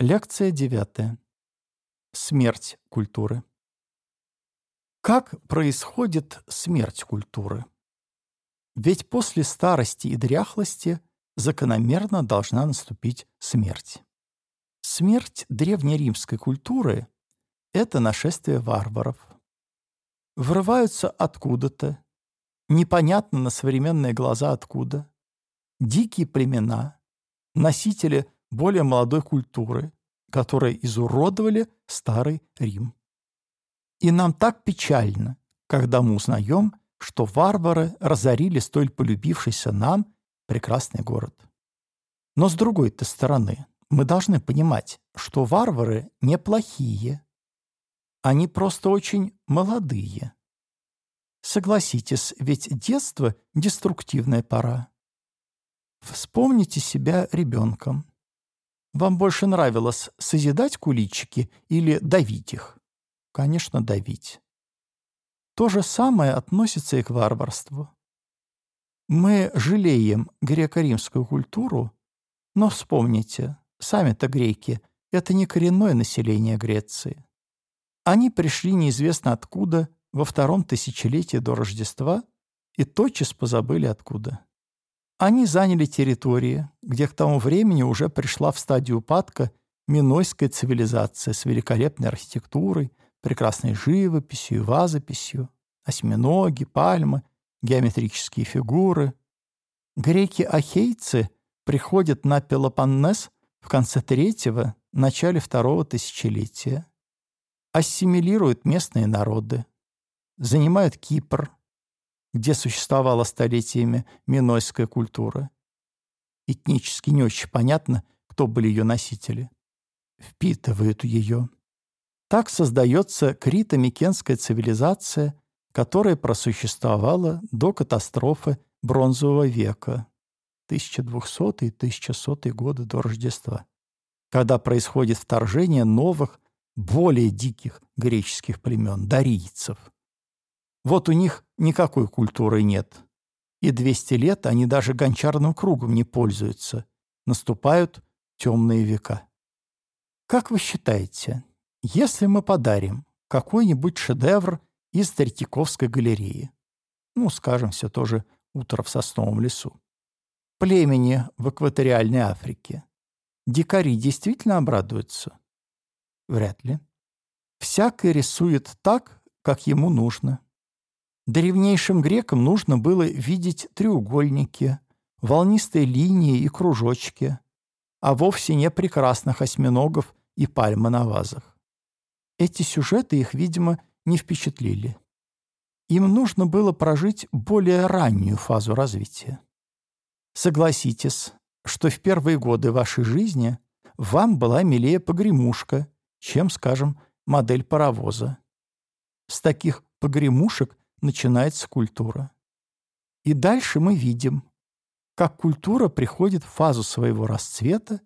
Лекция девятая. Смерть культуры. Как происходит смерть культуры? Ведь после старости и дряхлости закономерно должна наступить смерть. Смерть древнеримской культуры – это нашествие варваров. Врываются откуда-то, непонятно на современные глаза откуда, дикие племена, носители – более молодой культуры, которые изуродовали Старый Рим. И нам так печально, когда мы узнаем, что варвары разорили столь полюбившийся нам прекрасный город. Но с другой-то стороны, мы должны понимать, что варвары неплохие. Они просто очень молодые. Согласитесь, ведь детство – деструктивная пора. Вспомните себя ребенком. Вам больше нравилось созидать куличики или давить их? Конечно, давить. То же самое относится и к варварству. Мы жалеем греко-римскую культуру, но вспомните, сами-то греки — это не коренное население Греции. Они пришли неизвестно откуда во втором тысячелетии до Рождества и тотчас позабыли откуда. Они заняли территории, где к тому времени уже пришла в стадию упадка минойская цивилизация с великолепной архитектурой, прекрасной живописью и вазописью, осьминоги, пальмы, геометрические фигуры. Греки-ахейцы приходят на Пелопоннес в конце третьего, начале второго тысячелетия, ассимилируют местные народы, занимают Кипр, где существовала столетиями минойская культура. Этнически не очень понятно, кто были ее носители. Впитывают ее. Так создается крито-микенская цивилизация, которая просуществовала до катастрофы Бронзового века 1200-1100 годы до Рождества, когда происходит вторжение новых, более диких греческих племен, дарийцев – вот у них никакой культуры нет. И 200 лет они даже гончарным кругом не пользуются. Наступают темные века. Как вы считаете, если мы подарим какой-нибудь шедевр из Третьяковской галереи, ну, скажем, все тоже «Утро в сосновом лесу», племени в экваториальной Африке, дикари действительно обрадуются? Вряд ли. Всякий рисует так, как ему нужно. Древнейшим грекам нужно было видеть треугольники, волнистые линии и кружочки, а вовсе не прекрасных осьминогов и пальмы на вазах. Эти сюжеты их, видимо, не впечатлили. Им нужно было прожить более раннюю фазу развития. Согласитесь, что в первые годы вашей жизни вам была милее погремушка, чем, скажем, модель паровоза. С таких погремушек начинается культура. И дальше мы видим, как культура приходит в фазу своего расцвета,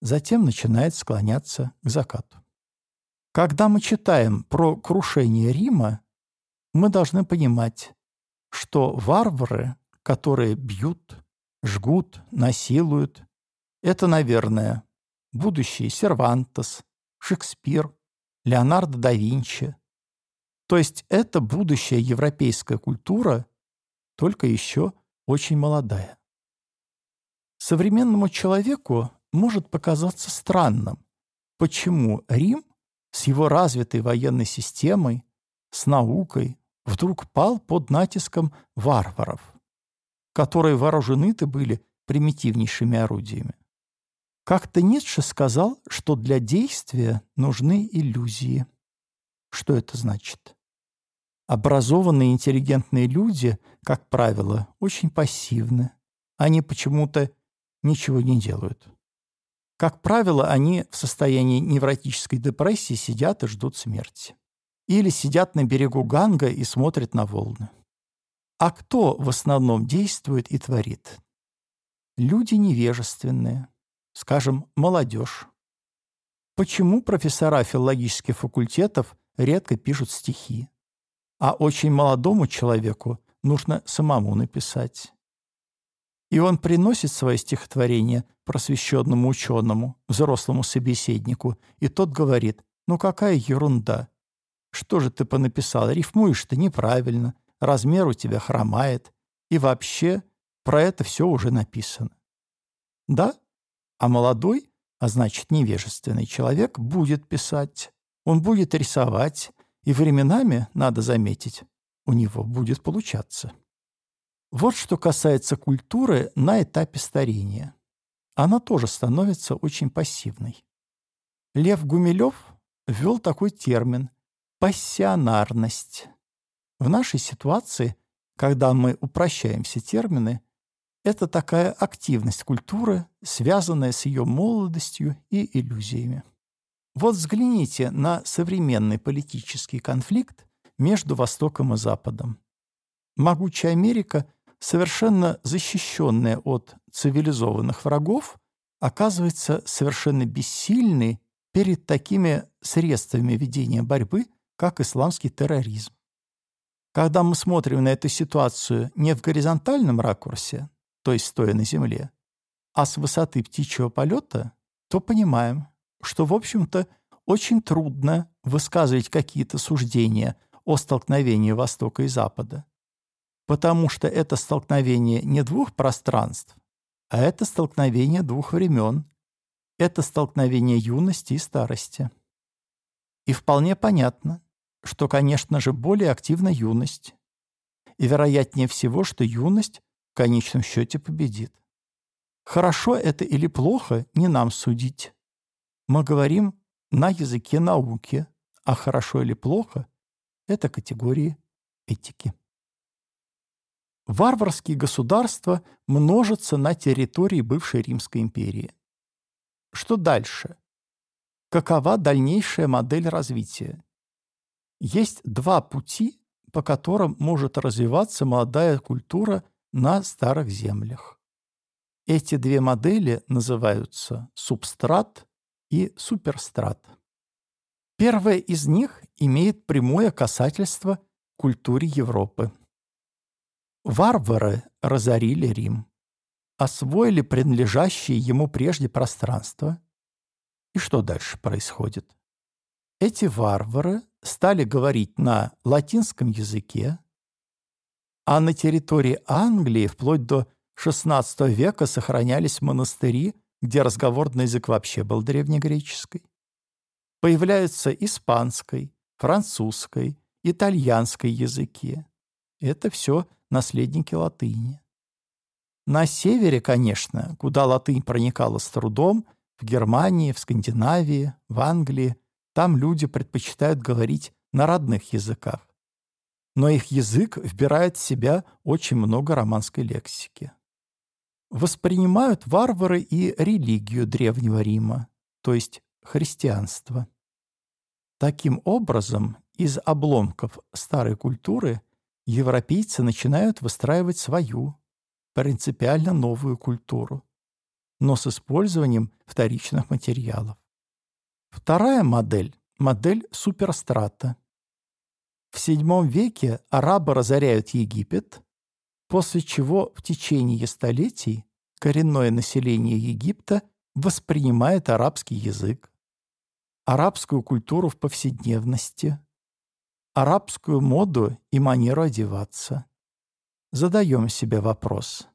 затем начинает склоняться к закату. Когда мы читаем про крушение Рима, мы должны понимать, что варвары, которые бьют, жгут, насилуют, это, наверное, будущий Сервантес, Шекспир, Леонардо да Винчи, то есть это будущая европейская культура, только еще очень молодая. Современному человеку может показаться странным, почему Рим с его развитой военной системой, с наукой, вдруг пал под натиском варваров, которые вооружены-то были примитивнейшими орудиями. Как-то Ницше сказал, что для действия нужны иллюзии. Что это значит? Образованные интеллигентные люди, как правило, очень пассивны. Они почему-то ничего не делают. Как правило, они в состоянии невротической депрессии сидят и ждут смерти. Или сидят на берегу Ганга и смотрят на волны. А кто в основном действует и творит? Люди невежественные, скажем, молодежь. Почему профессора филологических факультетов редко пишут стихи? а очень молодому человеку нужно самому написать. И он приносит свое стихотворение просвещенному ученому, взрослому собеседнику, и тот говорит, ну какая ерунда. Что же ты понаписал? Рифмуешь ты неправильно, размер у тебя хромает. И вообще, про это все уже написано. Да, а молодой, а значит невежественный человек, будет писать, он будет рисовать, и временами, надо заметить, у него будет получаться. Вот что касается культуры на этапе старения. Она тоже становится очень пассивной. Лев Гумилев ввел такой термин «пассионарность». В нашей ситуации, когда мы упрощаем все термины, это такая активность культуры, связанная с ее молодостью и иллюзиями. Вот взгляните на современный политический конфликт между Востоком и Западом. Могучая Америка, совершенно защищенная от цивилизованных врагов, оказывается совершенно бессильной перед такими средствами ведения борьбы, как исламский терроризм. Когда мы смотрим на эту ситуацию не в горизонтальном ракурсе, то есть стоя на земле, а с высоты птичьего полета, то понимаем, что, в общем-то, очень трудно высказывать какие-то суждения о столкновении Востока и Запада, потому что это столкновение не двух пространств, а это столкновение двух времен, это столкновение юности и старости. И вполне понятно, что, конечно же, более активна юность, и вероятнее всего, что юность в конечном счете победит. Хорошо это или плохо, не нам судить. Мы говорим на языке науки, а хорошо или плохо — это категории этики. Варварские государства множатся на территории бывшей Римской империи. Что дальше? Какова дальнейшая модель развития? Есть два пути, по которым может развиваться молодая культура на старых землях. Эти две модели называются субстрат и суперстрат. Первая из них имеет прямое касательство к культуре Европы. Варвары разорили Рим, освоили принадлежащее ему прежде пространство. И что дальше происходит? Эти варвары стали говорить на латинском языке, а на территории Англии вплоть до XVI века сохранялись монастыри, где разговорный язык вообще был древнегреческий. Появляются испанской, французской, итальянской языки. Это все наследники латыни. На севере, конечно, куда латынь проникала с трудом, в Германии, в Скандинавии, в Англии, там люди предпочитают говорить на родных языках. Но их язык вбирает в себя очень много романской лексики воспринимают варвары и религию Древнего Рима, то есть христианство. Таким образом, из обломков старой культуры европейцы начинают выстраивать свою, принципиально новую культуру, но с использованием вторичных материалов. Вторая модель – модель суперстрата. В VII веке арабы разоряют Египет, после чего в течение столетий коренное население Египта воспринимает арабский язык, арабскую культуру в повседневности, арабскую моду и манеру одеваться. Задаем себе вопрос,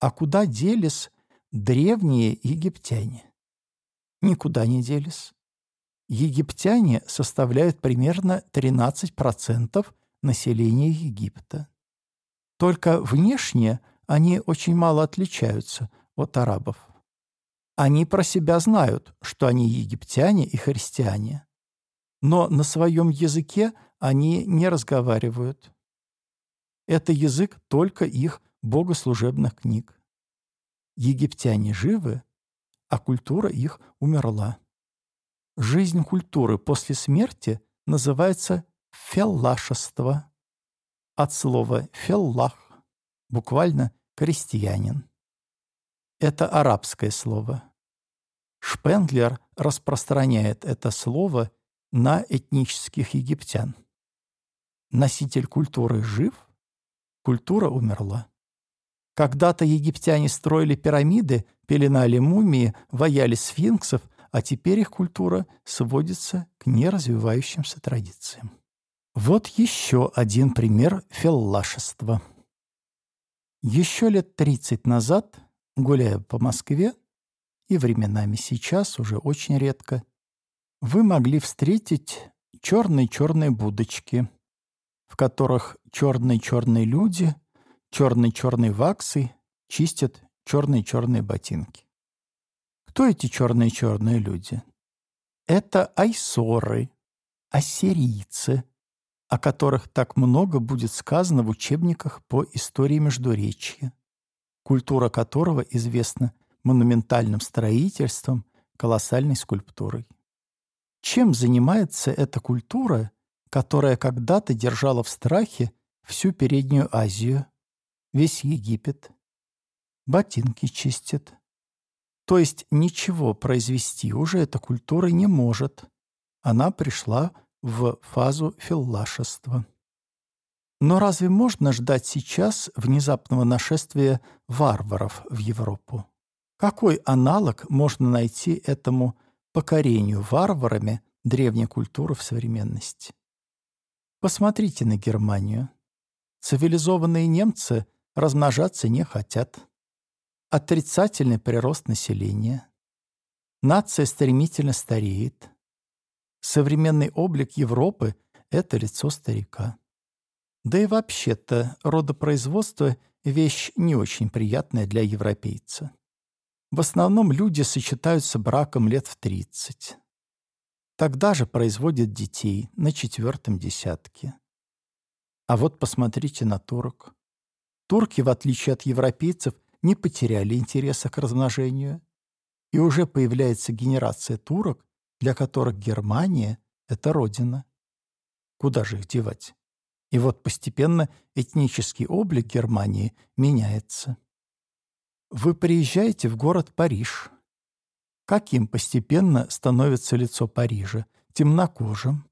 а куда делись древние египтяне? Никуда не делись. Египтяне составляют примерно 13% населения Египта. Только внешне они очень мало отличаются от арабов. Они про себя знают, что они египтяне и христиане. Но на своем языке они не разговаривают. Это язык только их богослужебных книг. Египтяне живы, а культура их умерла. Жизнь культуры после смерти называется феллашество от слова «феллах», буквально «крестьянин». Это арабское слово. Шпенглер распространяет это слово на этнических египтян. Носитель культуры жив, культура умерла. Когда-то египтяне строили пирамиды, пеленали мумии, ваяли сфинксов, а теперь их культура сводится к неразвивающимся традициям. Вот еще один пример феллашества. Еще лет 30 назад, гуляя по Москве, и временами сейчас уже очень редко, вы могли встретить черные-черные будочки, в которых черные-черные люди, черные-черные ваксы чистят черные-черные ботинки. Кто эти черные-черные люди? Это айсоры, ассирийцы, о которых так много будет сказано в учебниках по истории Междуречья, культура которого известна монументальным строительством, колоссальной скульптурой. Чем занимается эта культура, которая когда-то держала в страхе всю Переднюю Азию, весь Египет? Ботинки чистит. То есть ничего произвести уже эта культура не может. Она пришла в фазу филлашества. Но разве можно ждать сейчас внезапного нашествия варваров в Европу? Какой аналог можно найти этому покорению варварами древней культуры в современности? Посмотрите на Германию. Цивилизованные немцы размножаться не хотят. Отрицательный прирост населения. Нация стремительно стареет. Современный облик Европы — это лицо старика. Да и вообще-то родопроизводство — вещь не очень приятная для европейца. В основном люди сочетаются браком лет в 30. Тогда же производят детей на четвертом десятке. А вот посмотрите на турок. Турки, в отличие от европейцев, не потеряли интереса к размножению. И уже появляется генерация турок, для которых Германия — это родина. Куда же их девать? И вот постепенно этнический облик Германии меняется. Вы приезжаете в город Париж. Каким постепенно становится лицо Парижа? Темнокожим.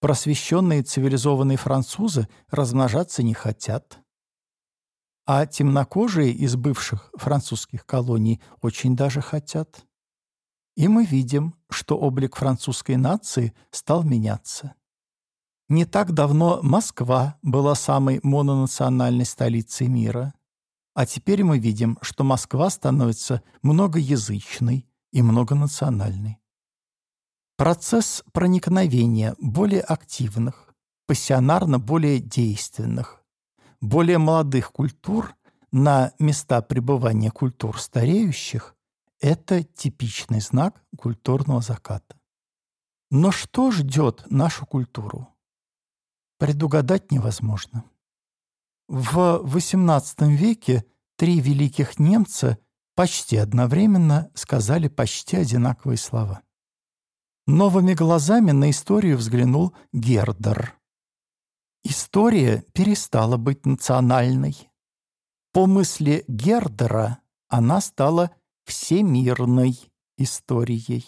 Просвещенные цивилизованные французы размножаться не хотят. А темнокожие из бывших французских колоний очень даже хотят. И мы видим, что облик французской нации стал меняться. Не так давно Москва была самой мононациональной столицей мира. А теперь мы видим, что Москва становится многоязычной и многонациональной. Процесс проникновения более активных, пассионарно более действенных, более молодых культур на места пребывания культур стареющих – это типичный знак культурного заката. Но что ждет нашу культуру? Предугадать невозможно. В XVIII веке три великих немца почти одновременно сказали почти одинаковые слова. Новыми глазами на историю взглянул Гердер. История перестала быть национальной. По мысли Гердера она стала всемирной историей.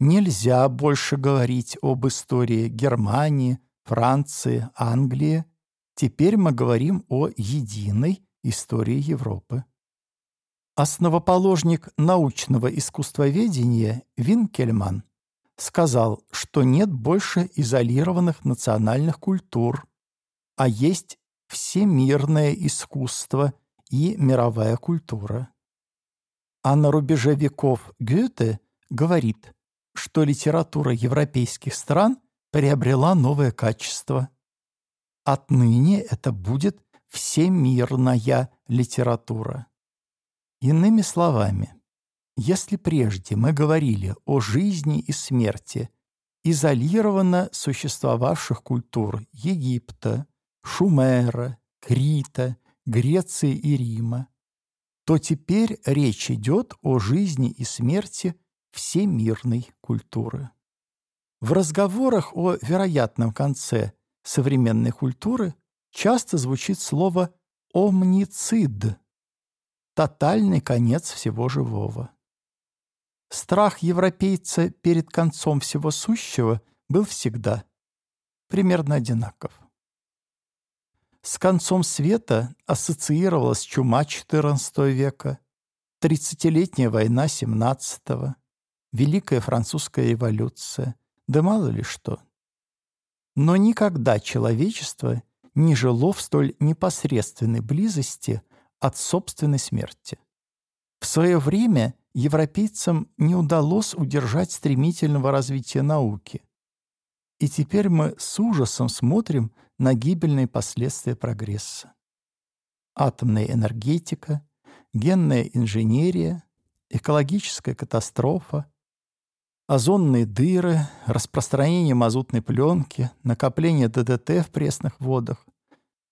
Нельзя больше говорить об истории Германии, Франции, Англии. Теперь мы говорим о единой истории Европы. Основоположник научного искусствоведения Винкельман сказал, что нет больше изолированных национальных культур, а есть всемирное искусство и мировая культура. А на рубеже веков Гёте говорит, что литература европейских стран приобрела новое качество. Отныне это будет всемирная литература. Иными словами, если прежде мы говорили о жизни и смерти изолированно существовавших культур Египта, Шумера, Крита, Греции и Рима, то теперь речь идет о жизни и смерти всемирной культуры. В разговорах о вероятном конце современной культуры часто звучит слово «омницид» — тотальный конец всего живого. Страх европейца перед концом всего сущего был всегда примерно одинаков. С концом света ассоциировалась чума XIV века, тридцатилетняя война XVII, Великая Французская революция, да мало ли что. Но никогда человечество не жило в столь непосредственной близости от собственной смерти. В свое время европейцам не удалось удержать стремительного развития науки. И теперь мы с ужасом смотрим на гибельные последствия прогресса. Атомная энергетика, генная инженерия, экологическая катастрофа, озонные дыры, распространение мазутной пленки, накопление ДДТ в пресных водах –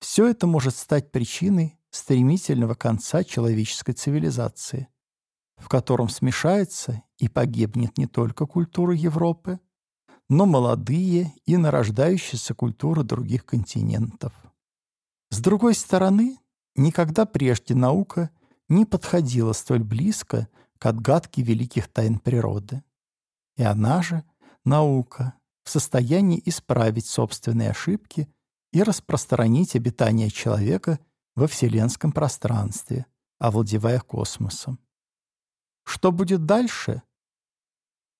все это может стать причиной стремительного конца человеческой цивилизации, в котором смешается и погибнет не только культура Европы, но молодые и нарождающиеся культуры других континентов. С другой стороны, никогда прежде наука не подходила столь близко к отгадке великих тайн природы. И она же, наука, в состоянии исправить собственные ошибки и распространить обитание человека во вселенском пространстве, овладевая космосом. Что будет дальше?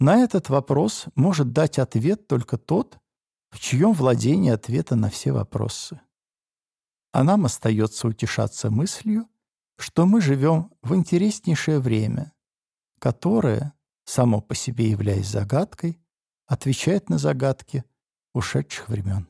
На этот вопрос может дать ответ только тот, в чьем владении ответа на все вопросы. А нам остается утешаться мыслью, что мы живем в интереснейшее время, которое, само по себе являясь загадкой, отвечает на загадки ушедших времен.